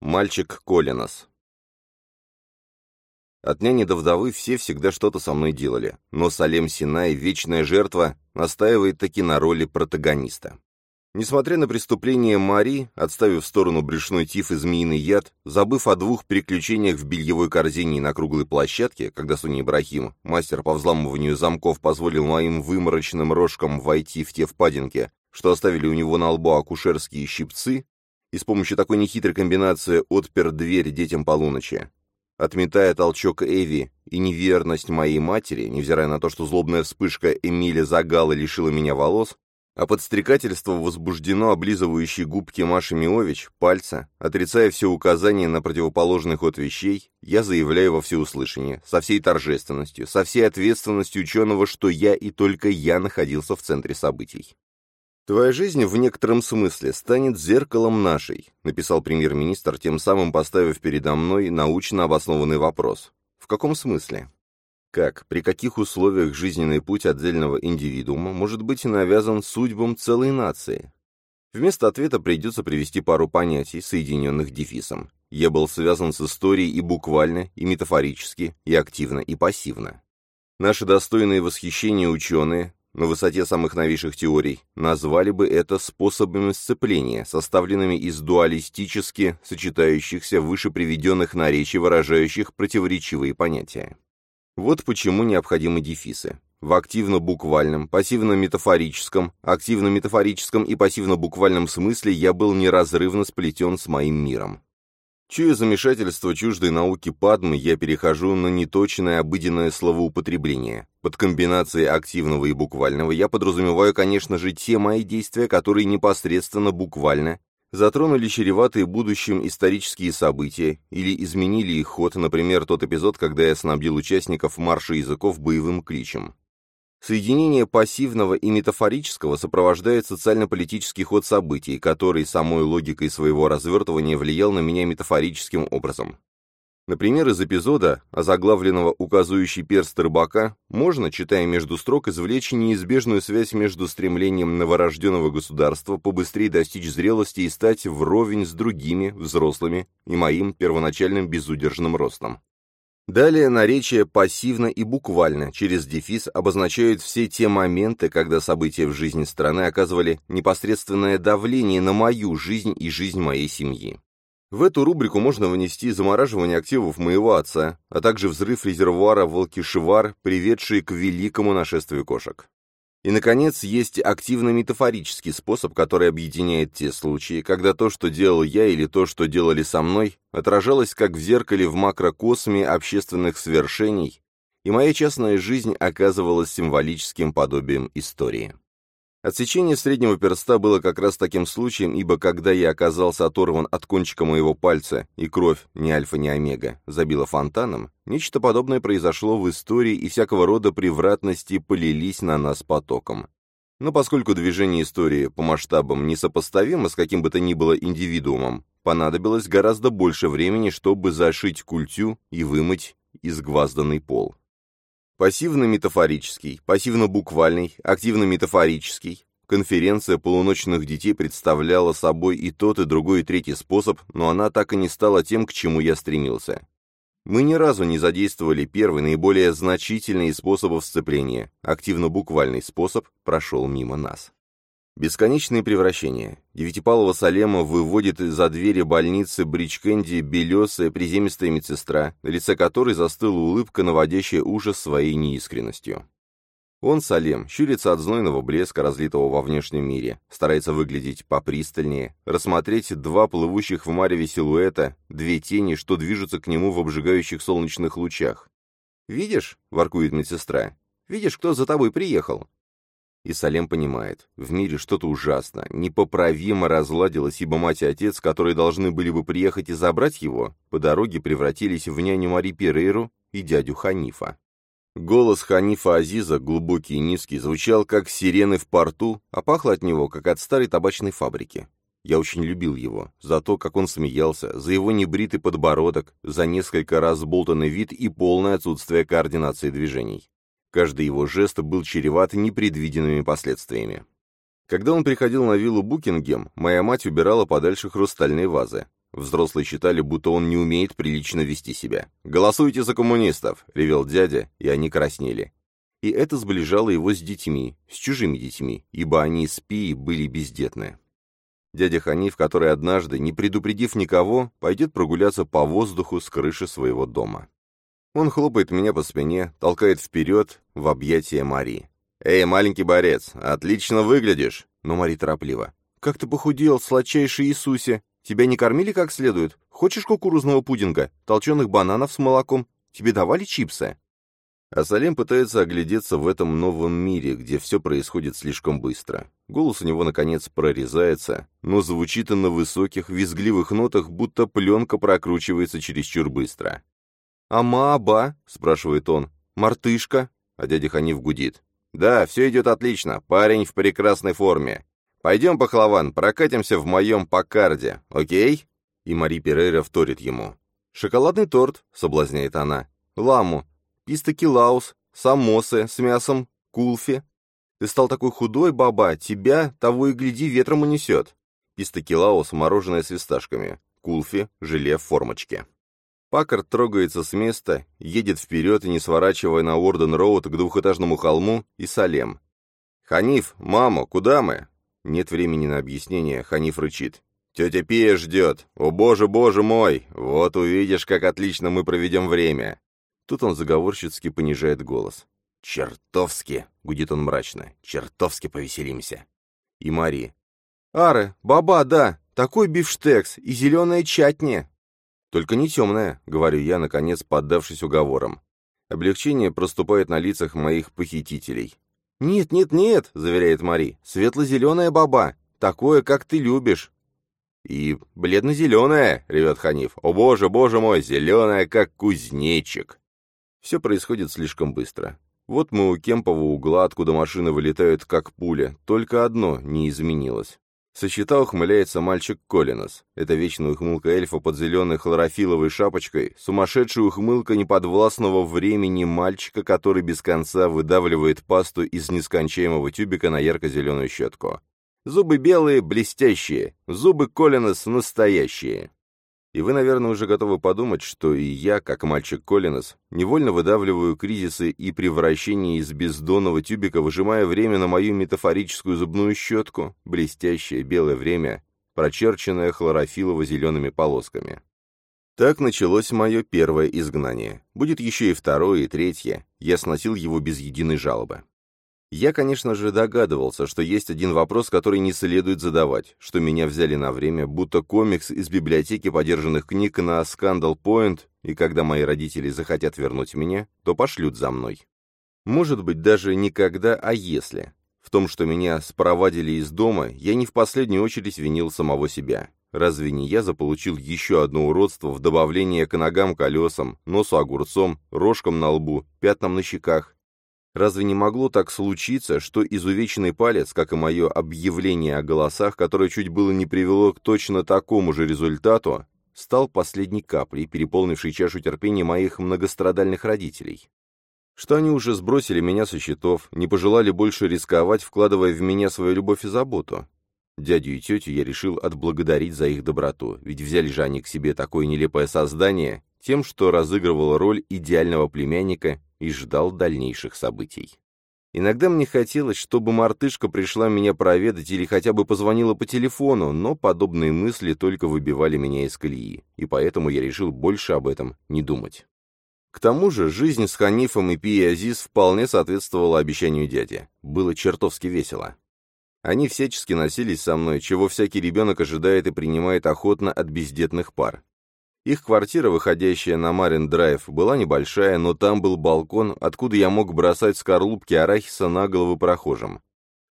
Мальчик Колинос. От няни до вдовы все всегда что-то со мной делали, но Салем Синай, вечная жертва, настаивает таки на роли протагониста. Несмотря на преступление Мари, отставив в сторону брюшной тиф и змеиный яд, забыв о двух приключениях в бельевой корзине и на круглой площадке, когда Соня Ибрахим, мастер по взламыванию замков, позволил моим выморочным рожкам войти в те впадинки, что оставили у него на лбу акушерские щипцы, и с помощью такой нехитрой комбинации отпер дверь детям полуночи. Отметая толчок Эви и неверность моей матери, невзирая на то, что злобная вспышка Эмиля Загала лишила меня волос, а подстрекательство возбуждено облизывающей губки Маши Миович, пальца, отрицая все указания на противоположный ход вещей, я заявляю во всеуслышание, со всей торжественностью, со всей ответственностью ученого, что я и только я находился в центре событий. «Твоя жизнь в некотором смысле станет зеркалом нашей», написал премьер-министр, тем самым поставив передо мной научно обоснованный вопрос. «В каком смысле?» Как, при каких условиях жизненный путь отдельного индивидуума может быть навязан судьбам целой нации? Вместо ответа придется привести пару понятий, соединенных дефисом. Я был связан с историей и буквально, и метафорически, и активно, и пассивно. Наши достойные восхищения ученые, на высоте самых новейших теорий, назвали бы это способами сцепления, составленными из дуалистически сочетающихся выше приведенных наречий, выражающих противоречивые понятия. Вот почему необходимы дефисы. В активно-буквальном, пассивно-метафорическом, активно-метафорическом и пассивно-буквальном смысле я был неразрывно сплетен с моим миром. Чуя замешательство чуждой науки Падмы, я перехожу на неточное обыденное словоупотребление. Под комбинацией активного и буквального я подразумеваю, конечно же, те мои действия, которые непосредственно буквально затронули чреватые будущим исторические события или изменили их ход, например, тот эпизод, когда я снабдил участников марша языков боевым кличем. Соединение пассивного и метафорического сопровождает социально-политический ход событий, который самой логикой своего развертывания влиял на меня метафорическим образом. Например, из эпизода, озаглавленного «Указывающий перст рыбака», можно, читая между строк, извлечь неизбежную связь между стремлением новорожденного государства побыстрее достичь зрелости и стать вровень с другими, взрослыми, и моим первоначальным безудержным ростом. Далее наречие пассивно и буквально, через дефис, обозначают все те моменты, когда события в жизни страны оказывали непосредственное давление на мою жизнь и жизнь моей семьи. В эту рубрику можно внести замораживание активов моего отца, а также взрыв резервуара Волкишевар, приведший к великому нашествию кошек. И, наконец, есть активно-метафорический способ, который объединяет те случаи, когда то, что делал я или то, что делали со мной, отражалось как в зеркале в макрокосме общественных свершений, и моя частная жизнь оказывалась символическим подобием истории. Отсечение среднего перста было как раз таким случаем, ибо когда я оказался оторван от кончика моего пальца, и кровь, ни альфа, ни омега, забила фонтаном, нечто подобное произошло в истории, и всякого рода превратности полились на нас потоком. Но поскольку движение истории по масштабам несопоставимо с каким бы то ни было индивидуумом, понадобилось гораздо больше времени, чтобы зашить культю и вымыть изгвазданный пол. Пассивно-метафорический, пассивно-буквальный, активно-метафорический. Конференция полуночных детей представляла собой и тот, и другой, и третий способ, но она так и не стала тем, к чему я стремился. Мы ни разу не задействовали первый, наиболее значительный из способов сцепления. Активно-буквальный способ прошел мимо нас. Бесконечные превращения. Девятипалого Салема выводит из-за двери больницы Бричкенди белесая приземистая медсестра, на лице которой застыла улыбка, наводящая ужас своей неискренностью. Он, Салем, щурится от знойного блеска, разлитого во внешнем мире, старается выглядеть попристальнее, рассмотреть два плывущих в мареве силуэта, две тени, что движутся к нему в обжигающих солнечных лучах. «Видишь?» — воркует медсестра. «Видишь, кто за тобой приехал? И Салем понимает, в мире что-то ужасно, непоправимо разладилось, ибо мать и отец, которые должны были бы приехать и забрать его, по дороге превратились в няню Мари Перейру и дядю Ханифа. Голос Ханифа Азиза, глубокий и низкий, звучал как сирены в порту, а пахло от него, как от старой табачной фабрики. Я очень любил его, за то, как он смеялся, за его небритый подбородок, за несколько раз болтанный вид и полное отсутствие координации движений. Каждый его жест был чреват непредвиденными последствиями. Когда он приходил на виллу Букингем, моя мать убирала подальше хрустальные вазы. Взрослые считали, будто он не умеет прилично вести себя. «Голосуйте за коммунистов!» — ревел дядя, и они краснели. И это сближало его с детьми, с чужими детьми, ибо они с Пи были бездетны. Дядя Ханиф, который однажды, не предупредив никого, пойдет прогуляться по воздуху с крыши своего дома. Он хлопает меня по спине, толкает вперед в объятия Мари. «Эй, маленький борец, отлично выглядишь!» Но Мари торопливо. «Как ты похудел, сладчайший Иисусе! Тебя не кормили как следует? Хочешь кукурузного пудинга? Толченых бананов с молоком? Тебе давали чипсы?» А Салем пытается оглядеться в этом новом мире, где все происходит слишком быстро. Голос у него, наконец, прорезается, но звучит он на высоких, визгливых нотах, будто пленка прокручивается чересчур быстро. «Ама-аба?» — спрашивает он. «Мартышка?» А дядя Ханиф гудит. «Да, все идет отлично. Парень в прекрасной форме. Пойдем, пахлаван, прокатимся в моем покарде, окей?» И Мари Перейра вторит ему. «Шоколадный торт», — соблазняет она. «Ламу, пистакилаус, самосы с мясом, кулфи. Ты стал такой худой, баба, тебя, того и гляди, ветром унесет. Пистакилаус, мороженое с фисташками. Кулфи, желе в формочке. Паккард трогается с места, едет вперед и не сворачивая на Уорден-Роуд к двухэтажному холму и Салем. «Ханиф, мама, куда мы?» Нет времени на объяснение, Ханиф рычит. «Тетя Пия ждет! О боже, боже мой! Вот увидишь, как отлично мы проведем время!» Тут он заговорщицки понижает голос. «Чертовски!» — гудит он мрачно. «Чертовски повеселимся!» И Мари. «Ары, баба, да! Такой бифштекс и зеленая чатни!» «Только не темная», — говорю я, наконец, поддавшись уговорам. Облегчение проступает на лицах моих похитителей. «Нет, нет, нет», — заверяет Мари, — «светло-зеленая баба, такое, как ты любишь». «И бледно-зеленая», — ревет Ханиф. «О боже, боже мой, зеленая, как кузнечик». Все происходит слишком быстро. Вот мы у Кемпова угла, откуда машины вылетают как пуля. Только одно не изменилось. Со щита ухмыляется мальчик Колинос. Это вечная ухмылка эльфа под зеленой хлорофиловой шапочкой, сумасшедшая ухмылка неподвластного времени мальчика, который без конца выдавливает пасту из нескончаемого тюбика на ярко-зеленую щетку. Зубы белые, блестящие, зубы Колинос настоящие. И вы, наверное, уже готовы подумать, что и я, как мальчик Коллинес, невольно выдавливаю кризисы и превращения из бездонного тюбика, выжимая время на мою метафорическую зубную щетку, блестящее белое время, прочерченное хлорофилово-зелеными полосками. Так началось мое первое изгнание. Будет еще и второе, и третье. Я сносил его без единой жалобы. Я, конечно же, догадывался, что есть один вопрос, который не следует задавать, что меня взяли на время, будто комикс из библиотеки подержанных книг на Scandal Point, и когда мои родители захотят вернуть меня, то пошлют за мной. Может быть, даже никогда, а если. В том, что меня спровадили из дома, я не в последнюю очередь винил самого себя. Разве не я заполучил еще одно уродство в добавление к ногам колесам, носу огурцом, рожкам на лбу, пятнам на щеках, Разве не могло так случиться, что изувеченный палец, как и мое объявление о голосах, которое чуть было не привело к точно такому же результату, стал последней каплей, переполнившей чашу терпения моих многострадальных родителей? Что они уже сбросили меня со счетов, не пожелали больше рисковать, вкладывая в меня свою любовь и заботу? Дядю и тетю я решил отблагодарить за их доброту, ведь взяли же они к себе такое нелепое создание тем, что разыгрывало роль идеального племянника и ждал дальнейших событий. Иногда мне хотелось, чтобы мартышка пришла меня проведать или хотя бы позвонила по телефону, но подобные мысли только выбивали меня из колеи, и поэтому я решил больше об этом не думать. К тому же жизнь с Ханифом и Пией Азиз вполне соответствовала обещанию дяди. Было чертовски весело. Они всячески носились со мной, чего всякий ребенок ожидает и принимает охотно от бездетных пар. Их квартира, выходящая на Марин-драйв, была небольшая, но там был балкон, откуда я мог бросать скорлупки арахиса на головы прохожим.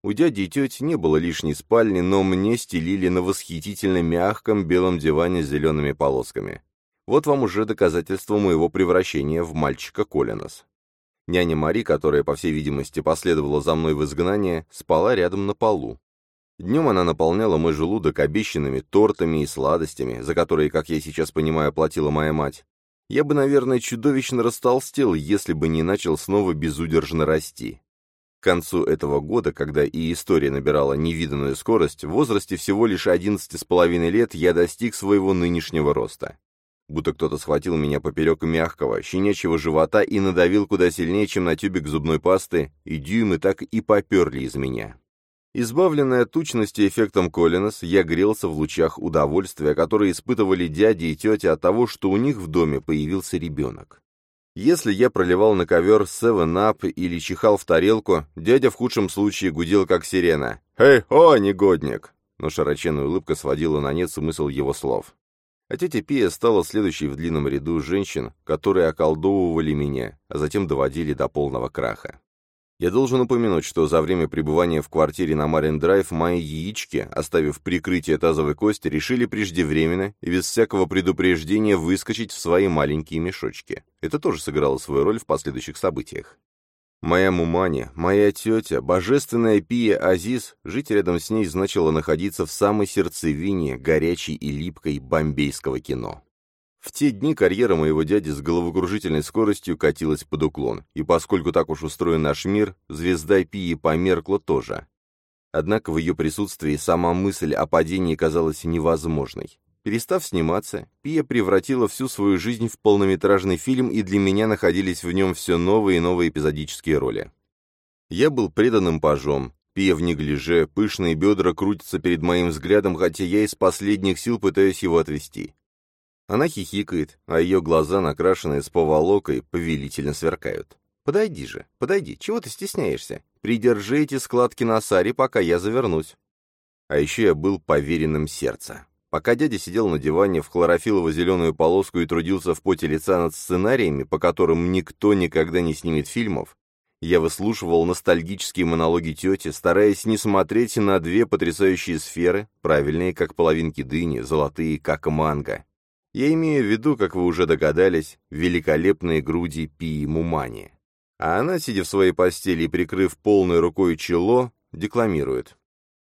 У дяди и тети не было лишней спальни, но мне стелили на восхитительно мягком белом диване с зелеными полосками. Вот вам уже доказательство моего превращения в мальчика Колинос. Няня Мари, которая, по всей видимости, последовала за мной в изгнание, спала рядом на полу. Днем она наполняла мой желудок обещанными тортами и сладостями, за которые, как я сейчас понимаю, платила моя мать. Я бы, наверное, чудовищно растолстел, если бы не начал снова безудержно расти. концу этого года, когда и история набирала невиданную скорость, в возрасте всего лишь одиннадцати с половиной лет я достиг своего нынешнего роста. Будто кто-то схватил меня поперек мягкого, щенячьего живота и надавил куда сильнее, чем на тюбик зубной пасты, и дюймы так и поперли из меня. Избавленный от тучности эффектом Коллинас, я грелся в лучах удовольствия, которые испытывали дяди и тети от того, что у них в доме появился ребенок. Если я проливал на ковер Seven Up или чихал в тарелку, дядя в худшем случае гудел как сирена. «Эй, о, негодник!» Но широченная улыбка сводила на нет смысл его слов. А тетя Пия стала следующей в длинном ряду женщин, которые околдовывали меня, а затем доводили до полного краха. Я должен упомянуть, что за время пребывания в квартире на Марин-Драйв мои яички, оставив прикрытие тазовой кости, решили преждевременно и без всякого предупреждения выскочить в свои маленькие мешочки. Это тоже сыграло свою роль в последующих событиях. Моя мумани, моя тетя, божественная Пия Азиз, жить рядом с ней значило находиться в самой сердцевине горячей и липкой бомбейского кино. В те дни карьера моего дяди с головокружительной скоростью катилась под уклон, и поскольку так уж устроен наш мир, звезда Пии померкла тоже. Однако в ее присутствии сама мысль о падении казалась невозможной. Перестав сниматься, Пия превратила всю свою жизнь в полнометражный фильм, и для меня находились в нем все новые и новые эпизодические роли. Я был преданным пажом, Пия в неглиже, пышные бедра крутятся перед моим взглядом, хотя я из последних сил пытаюсь его отвести. Она хихикает, а ее глаза, накрашенные с поволокой, повелительно сверкают. «Подойди же, подойди, чего ты стесняешься? Придержи эти складки на саре, пока я завернусь». А еще я был поверенным сердца. Пока дядя сидел на диване в хлорофилово-зеленую полоску и трудился в поте лица над сценариями, по которым никто никогда не снимет фильмов, я выслушивал ностальгические монологи тети, стараясь не смотреть на две потрясающие сферы, правильные, как половинки дыни, золотые, как манго. Я имею в виду, как вы уже догадались, великолепные груди Пии Мумани. А она, сидя в своей постели и прикрыв полной рукой чело, декламирует.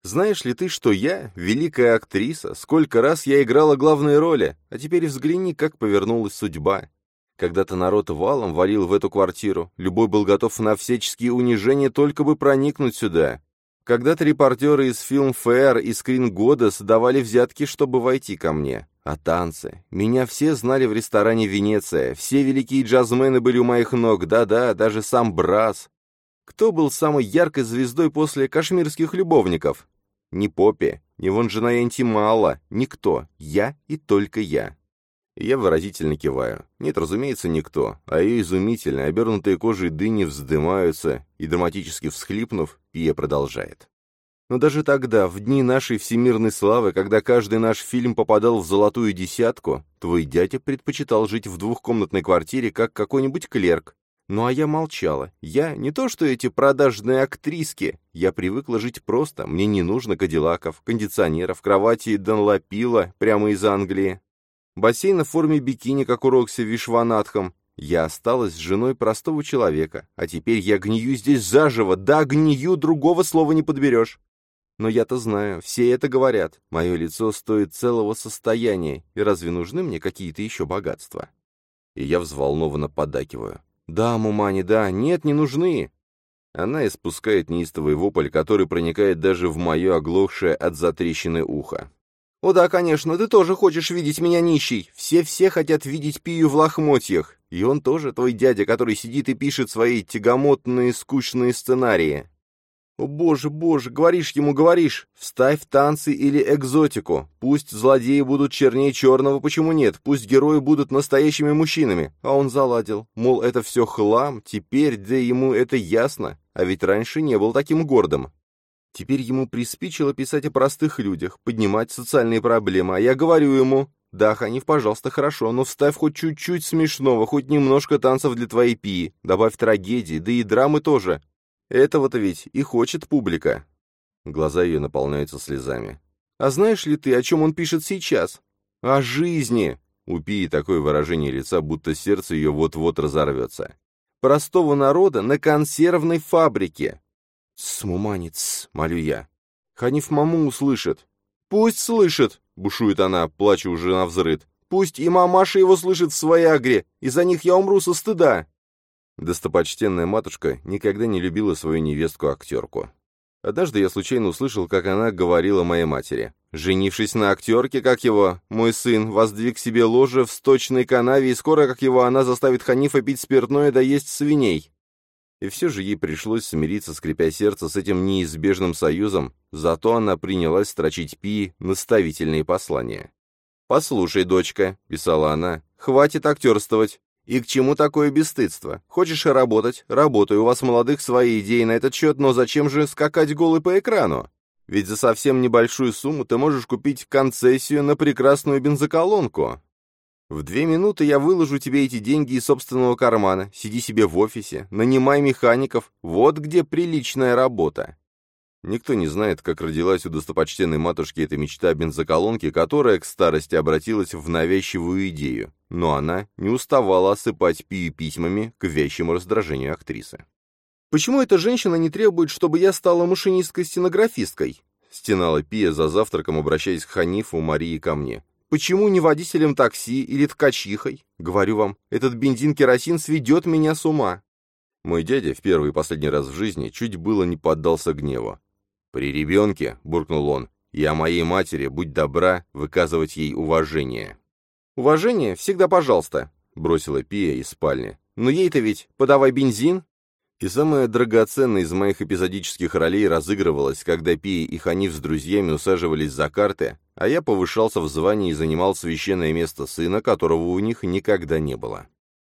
«Знаешь ли ты, что я, великая актриса, сколько раз я играла главные роли, а теперь взгляни, как повернулась судьба. Когда-то народ валом валил в эту квартиру, любой был готов на всяческие унижения, только бы проникнуть сюда. Когда-то репортеры из Filmfare и Screen Goddess давали взятки, чтобы войти ко мне. А танцы? Меня все знали в ресторане «Венеция». Все великие джазмены были у моих ног. Да-да, даже сам Брас. Кто был самой яркой звездой после кашмирских любовников? Ни Поппи, ни Вонжина Антимала, никто. Я и только я. я выразительно киваю. Нет, разумеется, никто. А ее изумительно, обернутые кожей дыни вздымаются, и, драматически всхлипнув, Пия продолжает. Но даже тогда, в дни нашей всемирной славы, когда каждый наш фильм попадал в золотую десятку, твой дядя предпочитал жить в двухкомнатной квартире, как какой-нибудь клерк. Ну а я молчала. Я не то что эти продажные актриски. Я привыкла жить просто. Мне не нужно кадиллаков, кондиционеров, кровати Данлопила прямо из Англии. Бассейна в форме бикини, как у Рокси Вишванатхам. Я осталась женой простого человека, а теперь я гнию здесь заживо. Да, гнию, другого слова не подберешь. Но я-то знаю, все это говорят. Мое лицо стоит целого состояния, и разве нужны мне какие-то еще богатства? И я взволнованно подакиваю. Да, Мумани, да, нет, не нужны. Она испускает неистовый вопль, который проникает даже в мое оглохшее от затрещины ухо. «О да, конечно, ты тоже хочешь видеть меня нищей. Все-все хотят видеть Пию в лохмотьях. И он тоже твой дядя, который сидит и пишет свои тягомотные, скучные сценарии. «О, боже, боже, говоришь ему, говоришь! Вставь танцы или экзотику. Пусть злодеи будут чернее черного, почему нет? Пусть герои будут настоящими мужчинами». А он заладил. Мол, это все хлам, теперь, да ему это ясно. А ведь раньше не был таким гордым. Теперь ему приспичило писать о простых людях, поднимать социальные проблемы, а я говорю ему, «Да, Ханиф, пожалуйста, хорошо, но вставь хоть чуть-чуть смешного, хоть немножко танцев для твоей пии, добавь трагедии, да и драмы тоже. Этого-то ведь и хочет публика. Глаза ее наполняются слезами. А знаешь ли ты, о чем он пишет сейчас? О жизни. У Пии такое выражение лица, будто сердце ее вот-вот разорвется. Простого народа на консервной фабрике. Смуманец, молю я. Ханиф маму услышит. Пусть слышит, бушует она, плача уже на взрыд. Пусть и мамаша его слышит в своей агре, и за них я умру со стыда. Достопочтенная матушка никогда не любила свою невестку-актерку. Однажды я случайно услышал, как она говорила моей матери. «Женившись на актерке, как его, мой сын, воздвиг себе ложе в сточной канаве, и скоро, как его, она заставит Ханифа пить спиртное да есть свиней». И все же ей пришлось смириться, скрипя сердце, с этим неизбежным союзом, зато она принялась строчить Пи наставительные послания. «Послушай, дочка», — писала она, — «хватит актерствовать. И к чему такое бесстыдство? Хочешь работать? Работай, у вас молодых свои идеи на этот счет, но зачем же скакать голый по экрану? Ведь за совсем небольшую сумму ты можешь купить концессию на прекрасную бензоколонку. В две минуты я выложу тебе эти деньги из собственного кармана. Сиди себе в офисе, нанимай механиков. Вот где приличная работа. Никто не знает, как родилась у достопочтенной матушки эта мечта о бензоколонке, которая к старости обратилась в навязчивую идею, но она не уставала осыпать Пию письмами к вящему раздражению актрисы. «Почему эта женщина не требует, чтобы я стала машинисткой-стенографисткой?» — стенала Пия за завтраком, обращаясь к Ханифу, Марии и ко мне. «Почему не водителем такси или ткачихой? Говорю вам, этот бензин-керосин сведет меня с ума». Мой дядя в первый и последний раз в жизни чуть было не поддался гневу. «При ребенке», — буркнул он, — «и о моей матери, будь добра, выказывать ей уважение». «Уважение? Всегда пожалуйста», — бросила Пия из спальни. «Но ей-то ведь подавай бензин». И самое драгоценное из моих эпизодических ролей разыгрывалось, когда Пия и Ханиф с друзьями усаживались за карты, а я повышался в звании и занимал священное место сына, которого у них никогда не было.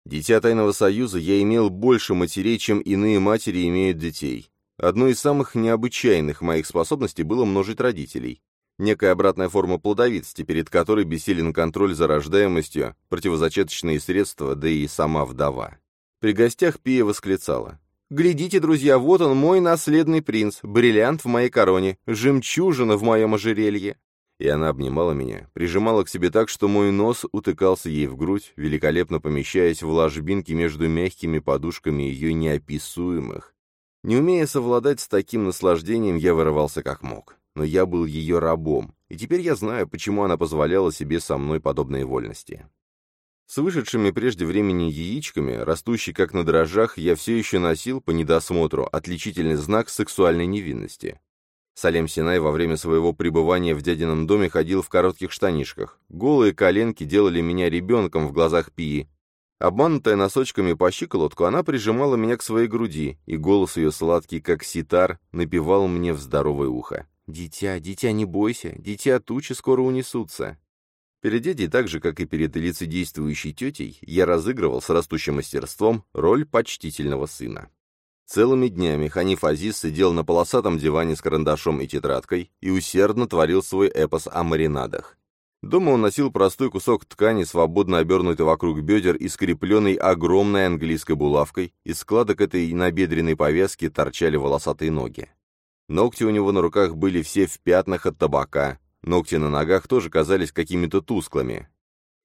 Дитя Тайного Союза я имел больше матерей, чем иные матери имеют детей. Одной из самых необычайных моих способностей было множить родителей. Некая обратная форма плодовитости, перед которой бессилен контроль за рождаемостью, противозачаточные средства, да и сама вдова. При гостях Пия восклицала. «Глядите, друзья, вот он, мой наследный принц, бриллиант в моей короне, жемчужина в моем ожерелье». И она обнимала меня, прижимала к себе так, что мой нос утыкался ей в грудь, великолепно помещаясь в ложбинке между мягкими подушками ее неописуемых, не умея совладать с таким наслаждением, я вырывался как мог. Но я был ее рабом, и теперь я знаю, почему она позволяла себе со мной подобные вольности. С вышедшими прежде времени яичками, растущей как на дрожжах, я все еще носил, по недосмотру, отличительный знак сексуальной невинности. Салем Синай во время своего пребывания в дядином доме ходил в коротких штанишках. Голые коленки делали меня ребенком в глазах Пии, Обманутая носочками по щиколотку, она прижимала меня к своей груди, и голос ее сладкий, как ситар, напевал мне в здоровое ухо. «Дитя, дитя, не бойся, дитя тучи скоро унесутся». Перед дядей, так же, как и перед лицедействующей тетей, я разыгрывал с растущим мастерством роль почтительного сына. Целыми днями Ханиф Азиз сидел на полосатом диване с карандашом и тетрадкой и усердно творил свой эпос о маринадах. Дома он носил простой кусок ткани, свободно обернутый вокруг бедер и скрепленный огромной английской булавкой, из складок этой набедренной повязки торчали волосатые ноги. Ногти у него на руках были все в пятнах от табака, ногти на ногах тоже казались какими-то тусклыми.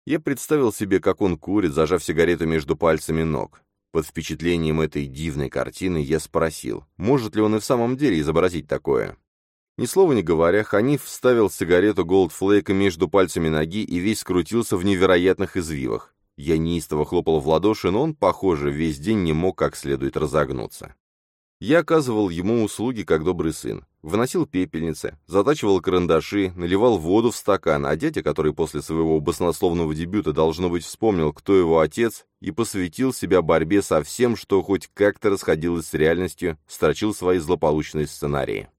Я представил себе, как он курит, зажав сигарету между пальцами ног. Под впечатлением этой дивной картины я спросил, может ли он и в самом деле изобразить такое. Ни слова не говоря, Ханиф вставил сигарету Голдфлейка между пальцами ноги и весь скрутился в невероятных извивах. Я неистово хлопал в ладоши, но он, похоже, весь день не мог как следует разогнуться. Я оказывал ему услуги как добрый сын. Выносил пепельницы, затачивал карандаши, наливал воду в стакан, а дядя, который после своего баснословного дебюта, должно быть, вспомнил, кто его отец, и посвятил себя борьбе со всем, что хоть как-то расходилось с реальностью, строчил свои злополучные сценарии.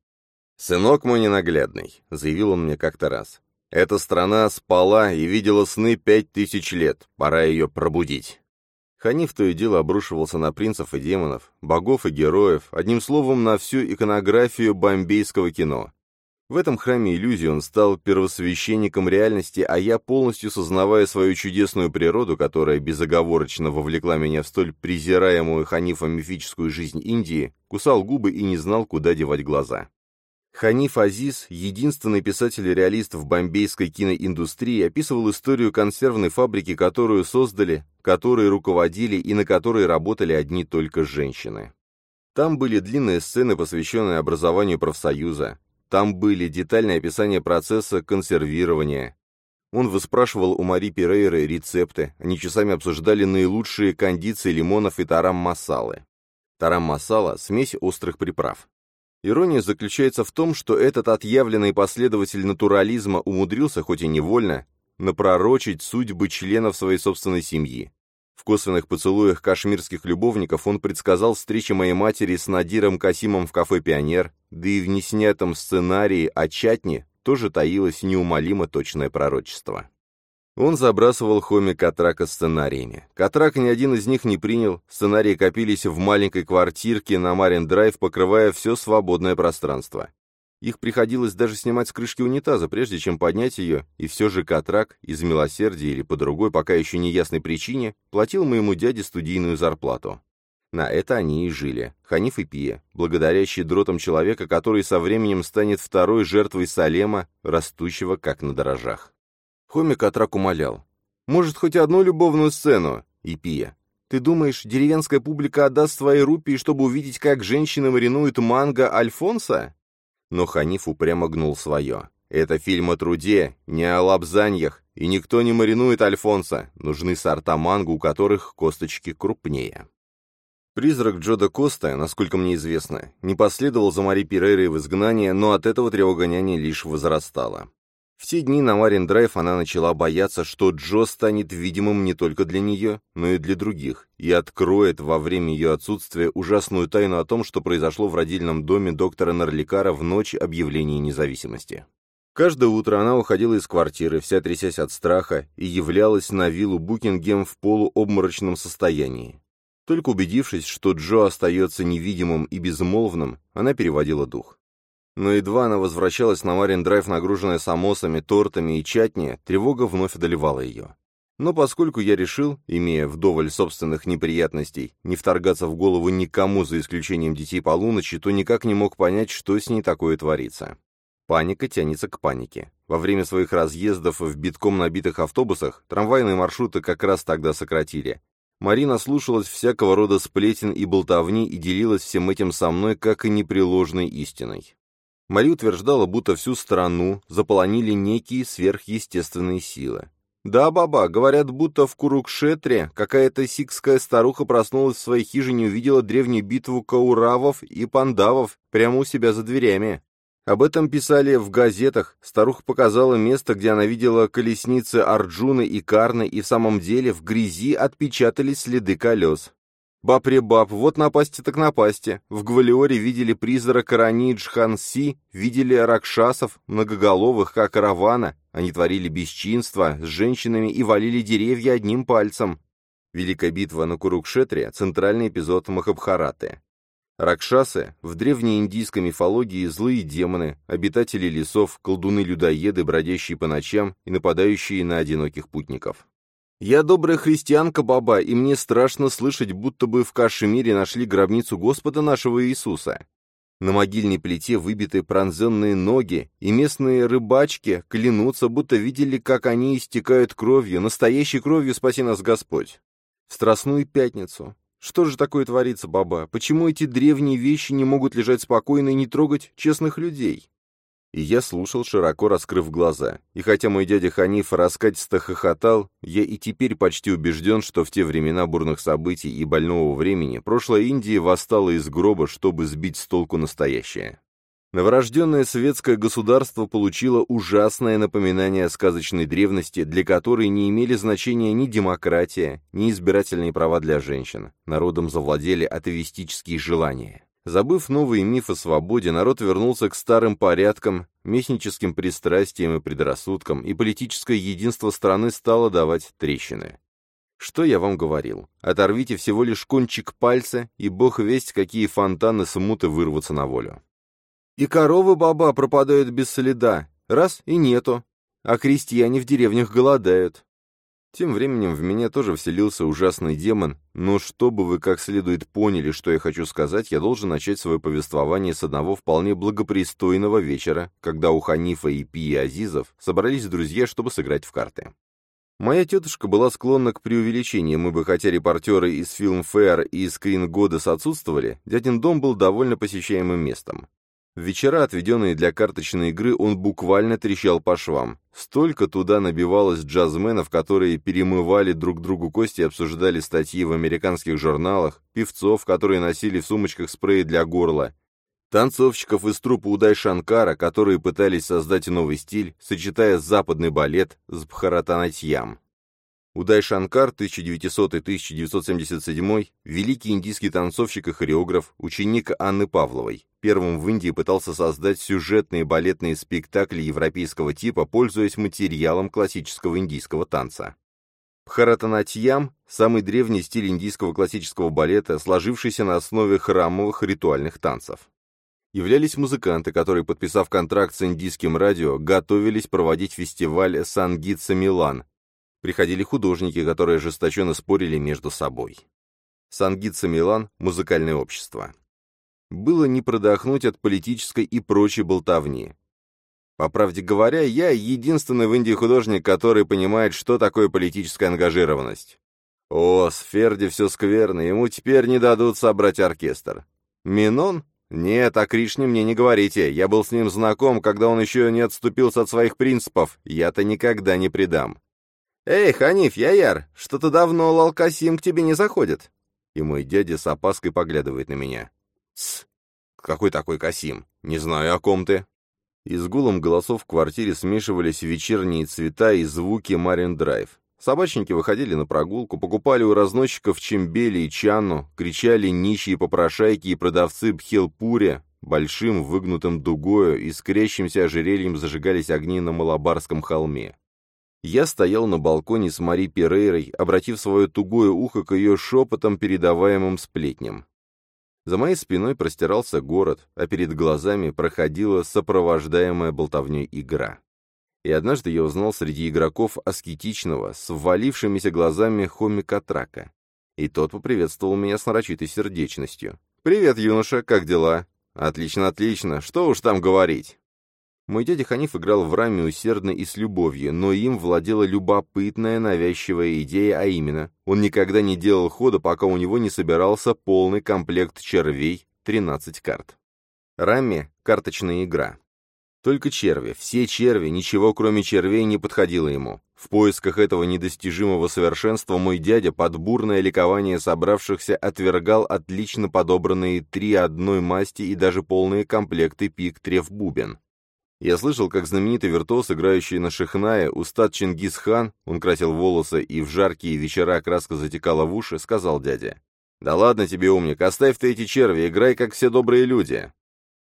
«Сынок мой ненаглядный», — заявил он мне как-то раз. «Эта страна спала и видела сны пять тысяч лет. Пора ее пробудить». Ханиф то и дело обрушивался на принцев и демонов, богов и героев, одним словом, на всю иконографию бомбейского кино. В этом храме иллюзий он стал первосвященником реальности, а я, полностью сознавая свою чудесную природу, которая безоговорочно вовлекла меня в столь презираемую Ханифа мифическую жизнь Индии, кусал губы и не знал, куда девать глаза. Ханиф Азиз, единственный писатель-реалист в бомбейской киноиндустрии, описывал историю консервной фабрики, которую создали, которой руководили и на которой работали одни только женщины. Там были длинные сцены, посвященные образованию профсоюза. Там были детальные описания процесса консервирования. Он выспрашивал у Мари Перейры рецепты, они часами обсуждали наилучшие кондиции лимонов и тарам-масалы. Тарам-масала – смесь острых приправ. Ирония заключается в том, что этот отъявленный последователь натурализма умудрился, хоть и невольно, напророчить судьбы членов своей собственной семьи. В косвенных поцелуях кашмирских любовников он предсказал встречи моей матери с Надиром Касимом в кафе «Пионер», да и в неснятом сценарии о чатне тоже таилось неумолимо точное пророчество. Он забрасывал Хоми Катрака сценариями. Катрак ни один из них не принял, сценарии копились в маленькой квартирке на Марин-Драйв, покрывая все свободное пространство. Их приходилось даже снимать с крышки унитаза, прежде чем поднять ее, и все же Катрак, из милосердия или по другой, пока еще неясной причине, платил моему дяде студийную зарплату. На это они и жили, Ханиф и Пия, благодаря щедротам человека, который со временем станет второй жертвой Салема, растущего как на дрожжах. Хомик Атрак умолял. «Может, хоть одну любовную сцену?» И Пия. «Ты думаешь, деревенская публика отдаст свои рупии, чтобы увидеть, как женщины маринуют манго Альфонса?» Но Ханиф упрямо гнул свое. «Это фильм о труде, не о лапзаньях, и никто не маринует Альфонса. Нужны сорта манго, у которых косточки крупнее». Призрак Джода Коста, насколько мне известно, не последовал за Мари Перейрой в изгнание, но от этого тревогоняния лишь возрастало. В те дни на Марин-Драйв она начала бояться, что Джо станет видимым не только для нее, но и для других, и откроет во время ее отсутствия ужасную тайну о том, что произошло в родильном доме доктора Нарликара в ночь объявления независимости. Каждое утро она уходила из квартиры, вся трясясь от страха, и являлась на виллу Букингем в полуобморочном состоянии. Только убедившись, что Джо остается невидимым и безмолвным, она переводила дух. Но едва она возвращалась на Марин-драйв, нагруженная самосами, тортами и чатни, тревога вновь одолевала ее. Но поскольку я решил, имея вдоволь собственных неприятностей, не вторгаться в голову никому за исключением детей полуночи, то никак не мог понять, что с ней такое творится. Паника тянется к панике. Во время своих разъездов в битком набитых автобусах трамвайные маршруты как раз тогда сократили. Марина слушалась всякого рода сплетен и болтовни и делилась всем этим со мной как и непреложной истиной. Мари утверждала, будто всю страну заполонили некие сверхъестественные силы. Да, баба, говорят, будто в Курукшетре какая-то сикская старуха проснулась в своей хижине и увидела древнюю битву кауравов и пандавов прямо у себя за дверями. Об этом писали в газетах, старуха показала место, где она видела колесницы Арджуны и Карны, и в самом деле в грязи отпечатались следы колес. Баб-ребаб, вот напасти так напасти. В Гвалиоре видели призрак Рани Джханси, видели ракшасов, многоголовых, как каравана. Они творили бесчинство с женщинами и валили деревья одним пальцем. Великая битва на Курукшетре — центральный эпизод Махабхараты. Ракшасы — в древней индийской мифологии злые демоны, обитатели лесов, колдуны-людоеды, бродящие по ночам и нападающие на одиноких путников. Я добрая христианка, баба, и мне страшно слышать, будто бы в Кашемире нашли гробницу Господа нашего Иисуса. На могильной плите выбиты пронзенные ноги, и местные рыбачки клянутся, будто видели, как они истекают кровью, настоящей кровью спаси нас Господь. Страстную Пятницу. Что же такое творится, баба? Почему эти древние вещи не могут лежать спокойно и не трогать честных людей? И я слушал, широко раскрыв глаза. И хотя мой дядя Ханиф раскатисто хохотал, я и теперь почти убежден, что в те времена бурных событий и больного времени прошлая Индия восстала из гроба, чтобы сбить с толку настоящее. Новорожденное светское государство получило ужасное напоминание о сказочной древности, для которой не имели значения ни демократия, ни избирательные права для женщин. Народом завладели атеистические желания. Забыв новые мифы о свободе, народ вернулся к старым порядкам, местническим пристрастиям и предрассудкам, и политическое единство страны стало давать трещины. Что я вам говорил? Оторвите всего лишь кончик пальца, и бог весть, какие фонтаны смуты вырвутся на волю. И коровы, баба, пропадают без следа. Раз — и нету. А крестьяне в деревнях голодают. Тем временем в меня тоже вселился ужасный демон, но чтобы вы как следует поняли, что я хочу сказать, я должен начать свое повествование с одного вполне благопристойного вечера, когда у Ханифа и Пи Азизов собрались друзья, чтобы сыграть в карты. Моя тетушка была склонна к преувеличениям, ибо хотя репортеры из Filmfare и Screen Goddess отсутствовали, дядин дом был довольно посещаемым местом. В вечера, отведенные для карточной игры, он буквально трещал по швам. Столько туда набивалось джазменов, которые перемывали друг другу кости и обсуждали статьи в американских журналах, певцов, которые носили в сумочках спреи для горла, танцовщиков из труппы Удай Шанкара, которые пытались создать новый стиль, сочетая западный балет с бхаратанатьям. Удай Шанкар, 1900-1977, великий индийский танцовщик и хореограф, ученик Анны Павловой. Первым в Индии пытался создать сюжетные балетные спектакли европейского типа, пользуясь материалом классического индийского танца. Бхаратанатьям – самый древний стиль индийского классического балета, сложившийся на основе храмовых ритуальных танцев. Являлись музыканты, которые, подписав контракт с индийским радио, готовились проводить фестиваль Сангитса Милан, Приходили художники, которые ожесточенно спорили между собой. Сангитса Милан – музыкальное общество. Было не продохнуть от политической и прочей болтовни. По правде говоря, я единственный в Индии художник, который понимает, что такое политическая ангажированность. О, с Ферди все скверно, ему теперь не дадут собрать оркестр. Минон? Нет, о Кришне мне не говорите, я был с ним знаком, когда он еще не отступился от своих принципов, я-то никогда не предам. «Эй, Ханиф, Яяр, что-то давно Лалкасим к тебе не заходит!» И мой дядя с опаской поглядывает на меня. «Тсс! Какой такой Касим? Не знаю, о ком ты!» И с гулом голосов в квартире смешивались вечерние цвета и звуки Марин-драйв. Собачники выходили на прогулку, покупали у разносчиков чембели и чанну, кричали нищие попрошайки и продавцы бхелпуре, большим выгнутым дугою и скрящимся ожерельем зажигались огни на Малабарском холме. Я стоял на балконе с Мари Перейрой, обратив свое тугое ухо к ее шепотом, передаваемым сплетням. За моей спиной простирался город, а перед глазами проходила сопровождаемая болтовней игра. И однажды я узнал среди игроков аскетичного, с ввалившимися глазами хомика-трака. И тот поприветствовал меня с нарочитой сердечностью. «Привет, юноша, как дела?» «Отлично, отлично, что уж там говорить?» Мой дядя Ханиф играл в раме усердно и с любовью, но им владела любопытная навязчивая идея, а именно, он никогда не делал хода, пока у него не собирался полный комплект червей, 13 карт. Раме — карточная игра. Только черви, все черви, ничего кроме червей не подходило ему. В поисках этого недостижимого совершенства мой дядя под бурное ликование собравшихся отвергал отлично подобранные три одной масти и даже полные комплекты пик треф-бубен. Я слышал, как знаменитый виртуоз, играющий на шехнае, устат Чингис-хан, он красил волосы, и в жаркие вечера краска затекала в уши, сказал дядя. «Да ладно тебе, умник, оставь ты эти черви, играй, как все добрые люди».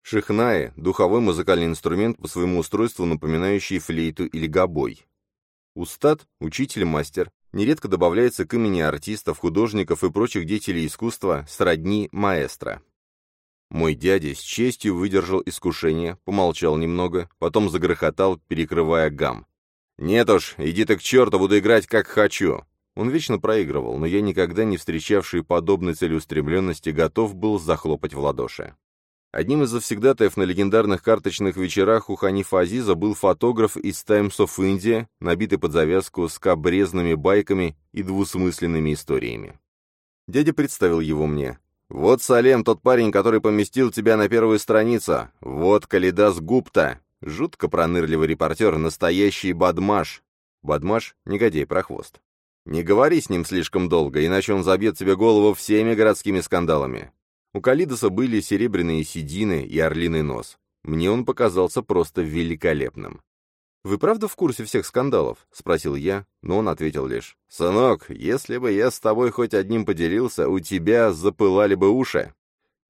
Шехнае — духовой музыкальный инструмент по своему устройству, напоминающий флейту или гобой. Устат — учитель-мастер, нередко добавляется к имени артистов, художников и прочих деятелей искусства сродни маэстро. Мой дядя с честью выдержал искушение, помолчал немного, потом загрохотал, перекрывая гам. «Нет уж, иди ты к черту, буду играть как хочу!» Он вечно проигрывал, но я, никогда не встречавший подобной целеустремленности, готов был захлопать в ладоши. Одним из завсегдатаев на легендарных карточных вечерах у Ханифа Азиза был фотограф из Times of India, набитый под завязку скобрезными байками и двусмысленными историями. Дядя представил его мне. «Вот Салем, тот парень, который поместил тебя на первую страницу. Вот Калидас Гупта, жутко пронырливый репортер, настоящий бадмаш». Бадмаш — негодяй-прохвост. Не говори с ним слишком долго, иначе он забьет тебе голову всеми городскими скандалами. У Калидоса были серебряные седины и орлиный нос. Мне он показался просто великолепным. «Вы правда в курсе всех скандалов?» — спросил я, но он ответил лишь. «Сынок, если бы я с тобой хоть одним поделился, у тебя запылали бы уши».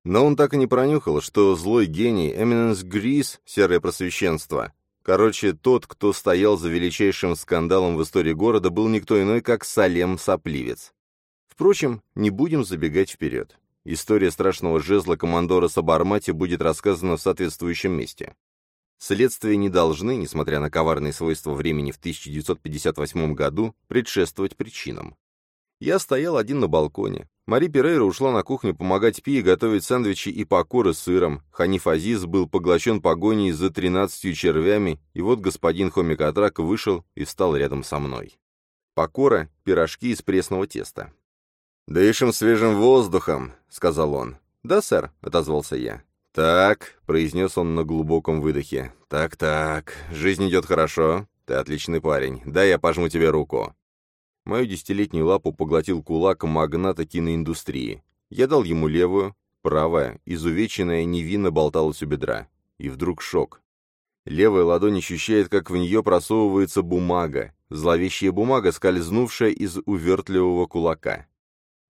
Но он так и не пронюхал, что злой гений Эминенс Грис, серое просвещенство, короче, тот, кто стоял за величайшим скандалом в истории города, был никто иной, как Салем Сопливец. Впрочем, не будем забегать вперед. История страшного жезла командора Сабармати будет рассказана в соответствующем месте. Следствия не должны, несмотря на коварные свойства времени в 1958 году, предшествовать причинам. Я стоял один на балконе. Мари Перейра ушла на кухню помогать Пи готовить сэндвичи и покоры с сыром. Ханиф Азиз был поглощен погоней за тринадцатью червями, и вот господин Хомикатрак вышел и встал рядом со мной. Покора — пирожки из пресного теста. «Дышим свежим воздухом», — сказал он. «Да, сэр», — отозвался я. «Так», — произнес он на глубоком выдохе. «Так-так, жизнь идет хорошо. Ты отличный парень. Дай я пожму тебе руку». Мою десятилетнюю лапу поглотил кулак магната киноиндустрии. Я дал ему левую, правая, изувеченная, невинно болталась у бедра. И вдруг шок. Левая ладонь ощущает, как в нее просовывается бумага, зловещая бумага, скользнувшая из увертливого кулака.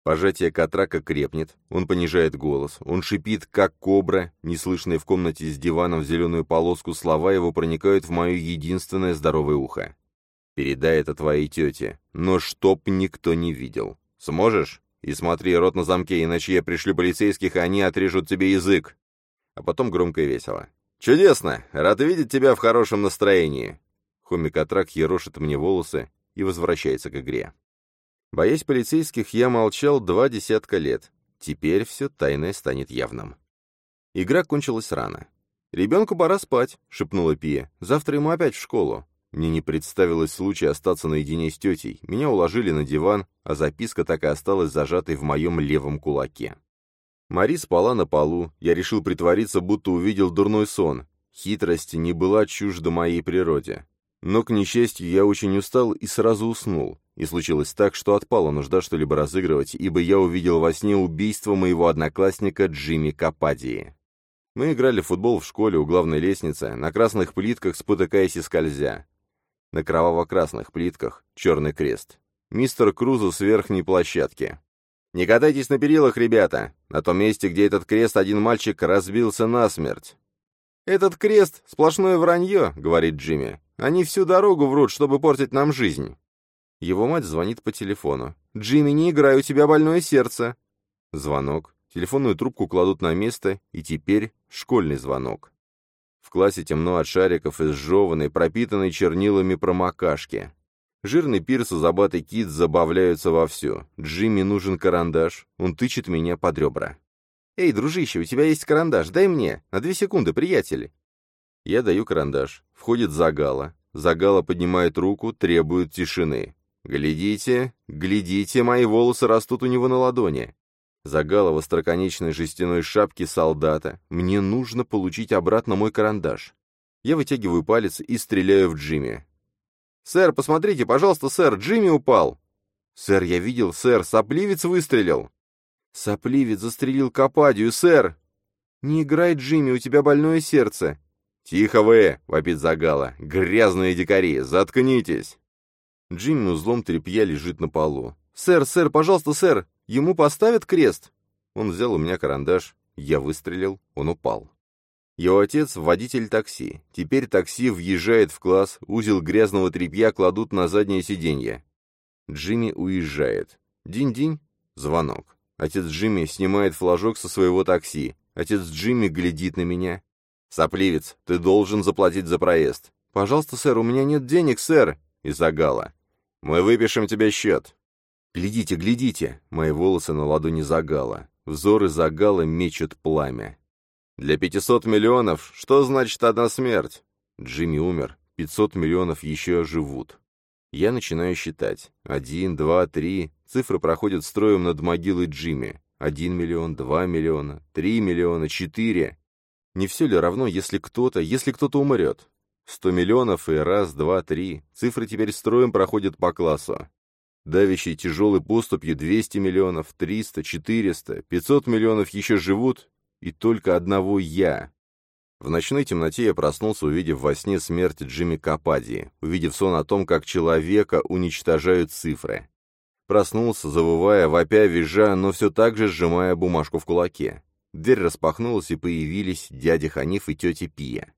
Пожатие Катрака крепнет, он понижает голос, он шипит, как кобра, неслышные в комнате с диваном в зеленую полоску слова его проникают в мое единственное здоровое ухо. «Передай это твоей тете, но чтоб никто не видел. Сможешь? И смотри, рот на замке, иначе я пришлю полицейских, и они отрежут тебе язык». А потом громко и весело. «Чудесно! Рад видеть тебя в хорошем настроении!» Хомик Атрак ерошит мне волосы и возвращается к игре. Боясь полицейских, я молчал два десятка лет. Теперь все тайное станет явным. Игра кончилась рано. «Ребенку пора спать», — шепнула Пия. «Завтра ему опять в школу». Мне не представилось случая остаться наедине с тетей. Меня уложили на диван, а записка так и осталась зажатой в моем левом кулаке. Мари спала на полу. Я решил притвориться, будто увидел дурной сон. Хитрость не была чужда моей природе. Но, к несчастью, я очень устал и сразу уснул. И случилось так, что отпала нужда что-либо разыгрывать, ибо я увидел во сне убийство моего одноклассника Джимми Кападии. Мы играли в футбол в школе у главной лестницы, на красных плитках спотыкаясь и скользя. На кроваво-красных плитках черный крест. Мистер Крузо с верхней площадки. «Не катайтесь на перилах, ребята! На том месте, где этот крест, один мальчик разбился насмерть». «Этот крест — сплошное вранье», — говорит Джимми. «Они всю дорогу врут, чтобы портить нам жизнь». Его мать звонит по телефону. «Джимми, не играй, у тебя больное сердце!» Звонок. Телефонную трубку кладут на место, и теперь школьный звонок. В классе темно от шариков из жеванной, пропитанной чернилами промокашки. Жирный пирс и забатый кит забавляются вовсю. Джимми нужен карандаш, он тычет меня под ребра. «Эй, дружище, у тебя есть карандаш, дай мне, на две секунды, приятель!» Я даю карандаш. Входит Загала. Загала поднимает руку, требует тишины. «Глядите, глядите, мои волосы растут у него на ладони». Загала в остроконечной жестяной шапке солдата. Мне нужно получить обратно мой карандаш. Я вытягиваю палец и стреляю в Джимми. «Сэр, посмотрите, пожалуйста, сэр, Джимми упал!» «Сэр, я видел, сэр, сопливец выстрелил!» «Сопливец застрелил Кападию, сэр!» «Не играй, Джимми, у тебя больное сердце!» «Тихо вы!» — вопит Загала. «Грязные дикари! Заткнитесь!» Джимми узлом тряпья лежит на полу. «Сэр, сэр, пожалуйста, сэр, ему поставят крест?» Он взял у меня карандаш, я выстрелил, он упал. Его отец — водитель такси. Теперь такси въезжает в класс, узел грязного тряпья кладут на заднее сиденье. Джимми уезжает. Динь-динь. Звонок. Отец Джимми снимает флажок со своего такси. Отец Джимми глядит на меня. «Сопливец, ты должен заплатить за проезд». «Пожалуйста, сэр, у меня нет денег, сэр!» Из Загала. «Мы выпишем тебе счет». «Глядите, глядите!» Мои волосы на ладони Загала. Взоры Загала мечут пламя. «Для пятисот миллионов что значит одна смерть?» Джимми умер. Пятьсот миллионов еще живут. Я начинаю считать. Один, два, три. Цифры проходят строем над могилой Джимми. Один миллион, два миллиона, три миллиона, четыре. Не все ли равно, если кто-то, если кто-то умрет? Сто миллионов и раз, два, три. Цифры теперь строем проходят по классу. Давящий тяжелой поступью 200 миллионов, 300, 400, 500 миллионов еще живут, и только одного я. В ночной темноте я проснулся, увидев во сне смерть Джимми Капади, увидев сон о том, как человека уничтожают цифры. Проснулся, завывая, вопя, визжа, но все так же сжимая бумажку в кулаке. Дверь распахнулась, и появились дядя Ханиф и тетя Пия.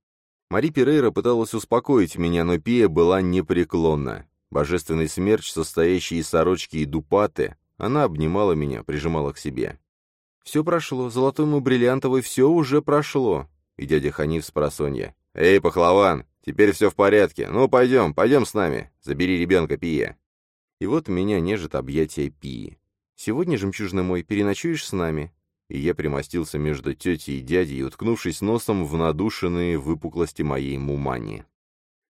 Мари Перейра пыталась успокоить меня, но Пия была непреклонна. Божественный смерч, состоящий из сорочки и дупаты, она обнимала меня, прижимала к себе. «Все прошло, золотой му бриллиантовый, все уже прошло!» И дядя Ханиф с просонья. «Эй, пахлаван, теперь все в порядке. Ну, пойдем, пойдем с нами. Забери ребенка, Пия». И вот меня нежит объятия Пии. «Сегодня, жемчужный мой, переночуешь с нами? И я примостился между тетей и дядей, уткнувшись носом в надушенные выпуклости моей мумани.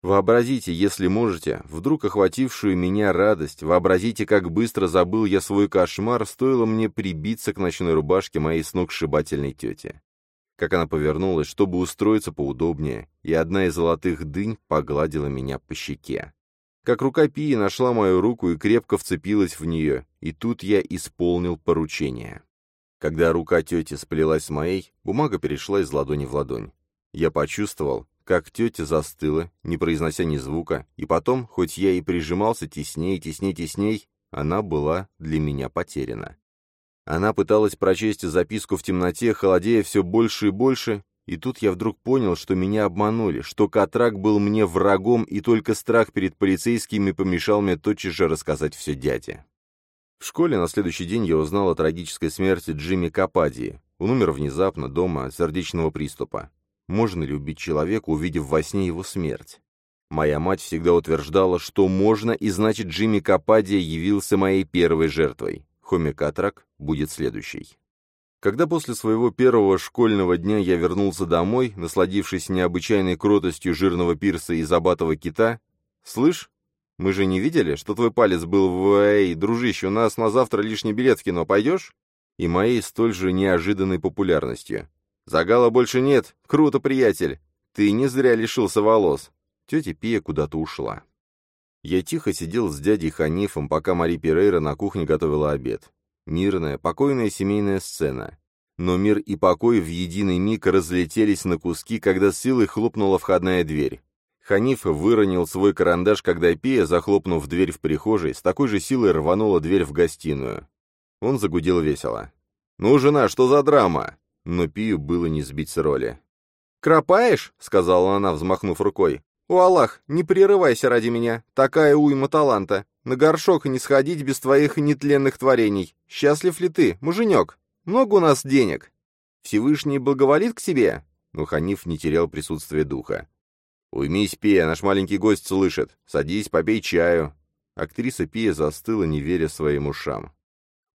Вообразите, если можете, вдруг охватившую меня радость, вообразите, как быстро забыл я свой кошмар, стоило мне прибиться к ночной рубашке моей сногсшибательной тети. как она повернулась, чтобы устроиться поудобнее, и одна из золотых дынь погладила меня по щеке. Как рука Пии нашла мою руку и крепко вцепилась в нее, и тут я исполнил поручение. Когда рука тети сплелась с моей, бумага перешла из ладони в ладонь. Я почувствовал, как тетя застыла, не произнося ни звука, и потом, хоть я и прижимался теснее, теснее, тесней, она была для меня потеряна. Она пыталась прочесть записку в темноте, холодея все больше и больше, и тут я вдруг понял, что меня обманули, что Катрак был мне врагом, и только страх перед полицейскими помешал мне тотчас же рассказать все дяде. В школе на следующий день я узнал о трагической смерти Джимми Кападии. Он умер внезапно, дома, от сердечного приступа. Можно ли убить человека, увидев во сне его смерть? Моя мать всегда утверждала, что можно, и значит Джимми Кападия явился моей первой жертвой. Хомикатрак будет следующий. Когда после своего первого школьного дня я вернулся домой, насладившись необычайной кротостью жирного пирса и забатого кита, «Слышь, мы же не видели, что твой палец был в... Эй, дружище, у нас на завтра лишний билет в кино, пойдешь?» И моей столь же неожиданной популярностью. «Загала больше нет. Круто, приятель. Ты не зря лишился волос». Тетя Пия куда-то ушла. Я тихо сидел с дядей Ханифом, пока Мари Перейра на кухне готовила обед. Мирная, покойная семейная сцена. Но мир и покой в единый миг разлетелись на куски, когда с силой хлопнула входная дверь. Ханиф выронил свой карандаш, когда Пия, захлопнув дверь в прихожей, с такой же силой рванула дверь в гостиную. Он загудел весело. «Ну, жена, что за драма?» Но Пию было не сбить с роли. «Кропаешь?» — сказала она, взмахнув рукой. «О, Аллах, не прерывайся ради меня, такая уйма таланта. На горшок не сходить без твоих нетленных творений. Счастлив ли ты, муженек? Много у нас денег. Всевышний благоволит к тебе?» Но Ханиф не терял присутствия духа. «Уймись, Пия, наш маленький гость слышит. Садись, попей чаю». Актриса Пия застыла, не веря своим ушам.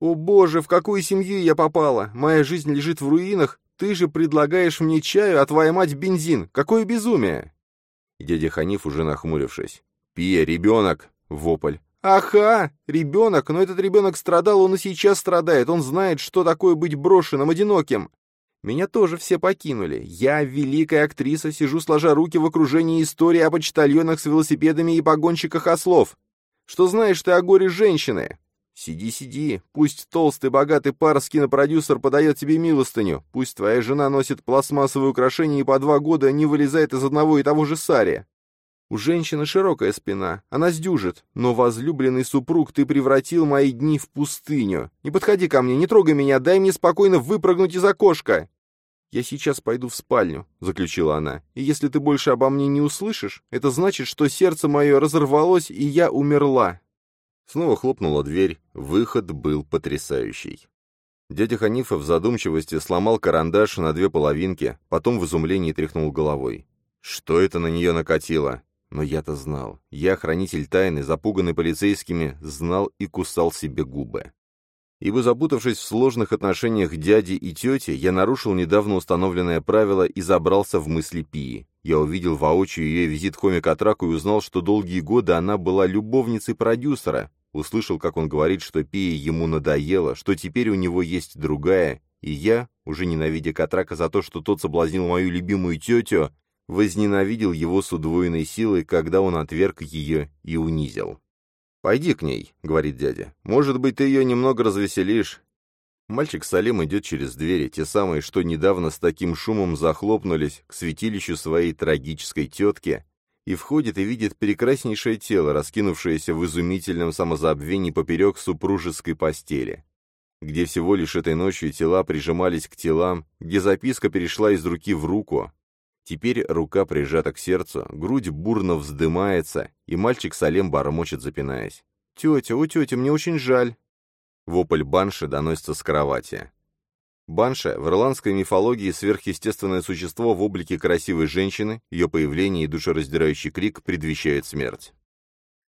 «О боже, в какую семью я попала! Моя жизнь лежит в руинах. Ты же предлагаешь мне чаю, а твоя мать бензин. Какое безумие!» Дядя Ханиф, уже нахмурившись. «Пия, ребенок!» — вопль. «Аха! Ребенок! Но этот ребенок страдал, он и сейчас страдает. Он знает, что такое быть брошенным, одиноким. Меня тоже все покинули. Я, великая актриса, сижу сложа руки в окружении истории о почтальонах с велосипедами и погонщиках ослов. Что знаешь ты о горе женщины? Сиди, сиди. Пусть толстый, богатый пар с кинопродюсер подает тебе милостыню. Пусть твоя жена носит пластмассовые украшения и по два года не вылезает из одного и того же сари. У женщины широкая спина, она сдюжит, но, возлюбленный супруг, ты превратил мои дни в пустыню. Не подходи ко мне, не трогай меня, дай мне спокойно выпрыгнуть из окошка. «Я сейчас пойду в спальню», — заключила она, — «и если ты больше обо мне не услышишь, это значит, что сердце мое разорвалось, и я умерла». Снова хлопнула дверь, выход был потрясающий. Дядя Ханифа в задумчивости сломал карандаш на две половинки, потом в изумлении тряхнул головой. Что это на нее накатило? Но я-то знал. Я, хранитель тайны, запуганный полицейскими, знал и кусал себе губы ибо, запутавшись в сложных отношениях дяди и тети, я нарушил недавно установленное правило и забрался в мысли Пии. Я увидел воочию ее визит Хоми Катраку и узнал, что долгие годы она была любовницей продюсера. Услышал, как он говорит, что Пия ему надоела, что теперь у него есть другая, и я, уже ненавидя Катрака за то, что тот соблазнил мою любимую тетю, возненавидел его с удвоенной силой, когда он отверг ее и унизил. «Пойди к ней», — говорит дядя. «Может быть, ты ее немного развеселишь». Мальчик Салим идет через двери, те самые, что недавно с таким шумом захлопнулись к святилищу своей трагической тетки, и входит и видит прекраснейшее тело, раскинувшееся в изумительном самозабвении поперек супружеской постели, где всего лишь этой ночью тела прижимались к телам, где записка перешла из руки в руку, Теперь рука прижата к сердцу, грудь бурно вздымается, и мальчик Салем бормочет, запинаясь. «Тетя, о, тетя, мне очень жаль!» Вопль банши доносится с кровати. Банша в ирландской мифологии сверхъестественное существо в облике красивой женщины, ее появление и душераздирающий крик предвещают смерть.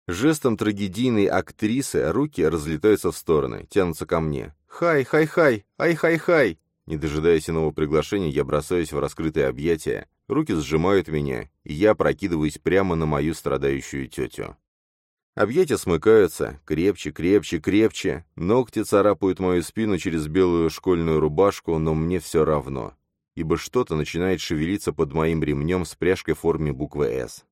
Жестом трагедийной актрисы руки разлетаются в стороны, тянутся ко мне. «Хай, хай, хай! Ай-хай-хай!» Не дожидаясь иного приглашения, я бросаюсь в раскрытые объятия, руки сжимают меня, и я опрокидываюсь прямо на мою страдающую тетю. Объятия смыкаются, крепче, крепче, крепче, ногти царапают мою спину через белую школьную рубашку, но мне все равно. ибо что-то начинает шевелиться под моим ремнем с пряжкой в форме буквы «С».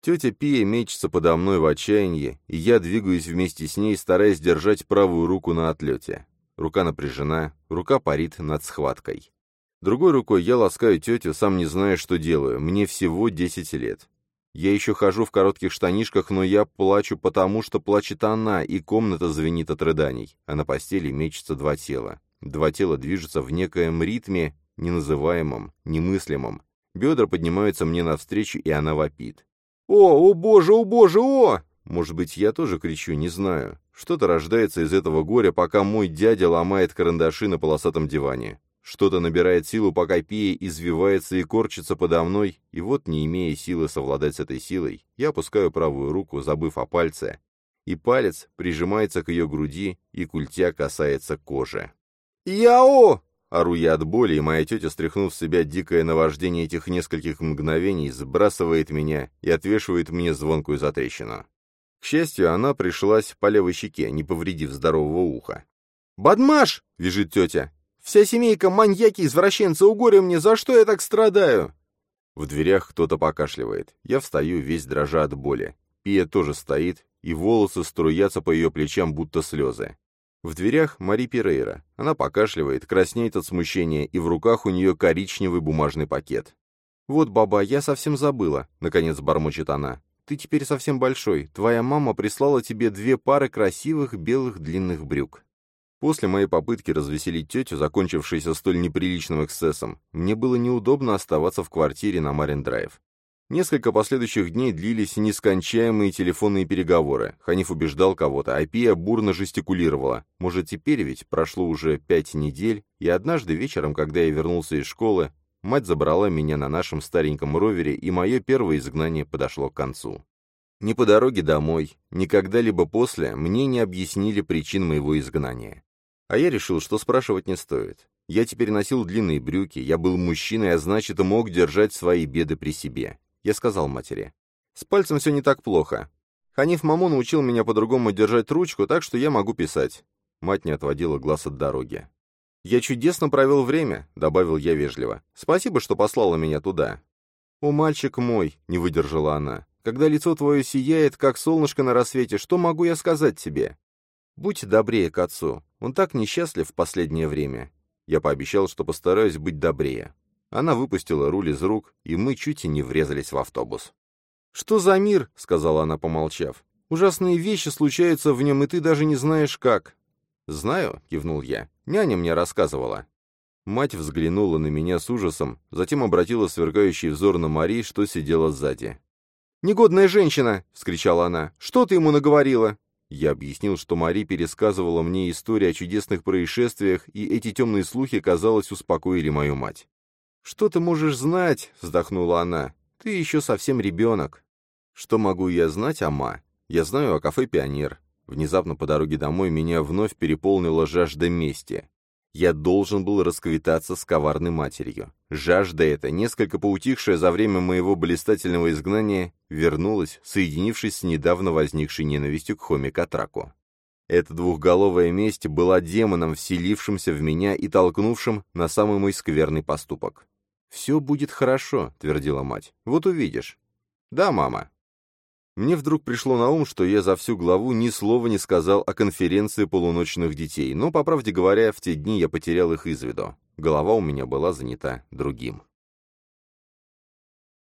Тетя Пия мечется подо мной в отчаянии, и я двигаюсь вместе с ней, стараясь держать правую руку на отлете. Рука напряжена, рука парит над схваткой. Другой рукой я ласкаю тетю, сам не зная, что делаю. Мне всего 10 лет. Я еще хожу в коротких штанишках, но я плачу потому, что плачет она, и комната звенит от рыданий, а на постели мечется два тела. Два тела движутся в некоем ритме, неназываемом, немыслимом. Бедра поднимаются мне навстречу, и она вопит. «О, о боже, о боже, о!» Может быть, я тоже кричу, не знаю. Что-то рождается из этого горя, пока мой дядя ломает карандаши на полосатом диване. Что-то набирает силу, пока Пия извивается и корчится подо мной, и вот, не имея силы совладать с этой силой, я опускаю правую руку, забыв о пальце, и палец прижимается к ее груди, и культя касается кожи. «Яо!» Ору я от боли, и моя тетя, стряхнув с себя дикое наваждение этих нескольких мгновений, сбрасывает меня и отвешивает мне звонкую затрещину. К счастью, она пришлась по левой щеке, не повредив здорового уха. «Бадмаш!» — вяжет тетя. «Вся семейка маньяки-извращенцы, угорю мне, за что я так страдаю?» В дверях кто-то покашливает. Я встаю, весь дрожа от боли. Пия тоже стоит, и волосы струятся по ее плечам, будто слезы. В дверях Мари Перейра. Она покашливает, краснеет от смущения, и в руках у нее коричневый бумажный пакет. «Вот, баба, я совсем забыла», — наконец бормочет она. «Ты теперь совсем большой. Твоя мама прислала тебе две пары красивых белых длинных брюк». После моей попытки развеселить тетю, закончившейся столь неприличным эксцессом, мне было неудобно оставаться в квартире на Марин-Драйв. Несколько последующих дней длились нескончаемые телефонные переговоры. Ханиф убеждал кого-то, а Пия бурно жестикулировала. Может, теперь ведь прошло уже пять недель, и однажды вечером, когда я вернулся из школы, мать забрала меня на нашем стареньком ровере, и мое первое изгнание подошло к концу. Ни по дороге домой, ни когда-либо после мне не объяснили причин моего изгнания. А я решил, что спрашивать не стоит. Я теперь носил длинные брюки, я был мужчиной, а значит, мог держать свои беды при себе. Я сказал матери. «С пальцем все не так плохо. Ханиф Маму научил меня по-другому держать ручку, так что я могу писать». Мать не отводила глаз от дороги. «Я чудесно провел время», — добавил я вежливо. «Спасибо, что послала меня туда». «О, мальчик мой», — не выдержала она, — «когда лицо твое сияет, как солнышко на рассвете, что могу я сказать тебе?» «Будь добрее к отцу. Он так несчастлив в последнее время». Я пообещал, что постараюсь быть добрее. Она выпустила руль из рук, и мы чуть и не врезались в автобус. «Что за мир?» — сказала она, помолчав. «Ужасные вещи случаются в нем, и ты даже не знаешь как». «Знаю», — кивнул я. «Няня мне рассказывала». Мать взглянула на меня с ужасом, затем обратила сверкающий взор на Мари, что сидела сзади. «Негодная женщина!» — вскричала она. «Что ты ему наговорила?» Я объяснил, что Мари пересказывала мне истории о чудесных происшествиях, и эти темные слухи, казалось, успокоили мою мать. «Что ты можешь знать?» — вздохнула она. «Ты еще совсем ребенок». «Что могу я знать, Ама? Я знаю о кафе «Пионер». Внезапно по дороге домой меня вновь переполнила жажда мести. Я должен был расквитаться с коварной матерью. Жажда эта, несколько поутихшая за время моего блистательного изгнания, вернулась, соединившись с недавно возникшей ненавистью к Хоме Катраку. Эта двухголовая месть была демоном, вселившимся в меня и толкнувшим на самый мой скверный поступок. «Все будет хорошо», — твердила мать. «Вот увидишь». «Да, мама». Мне вдруг пришло на ум, что я за всю главу ни слова не сказал о конференции полуночных детей, но, по правде говоря, в те дни я потерял их из виду. Голова у меня была занята другим.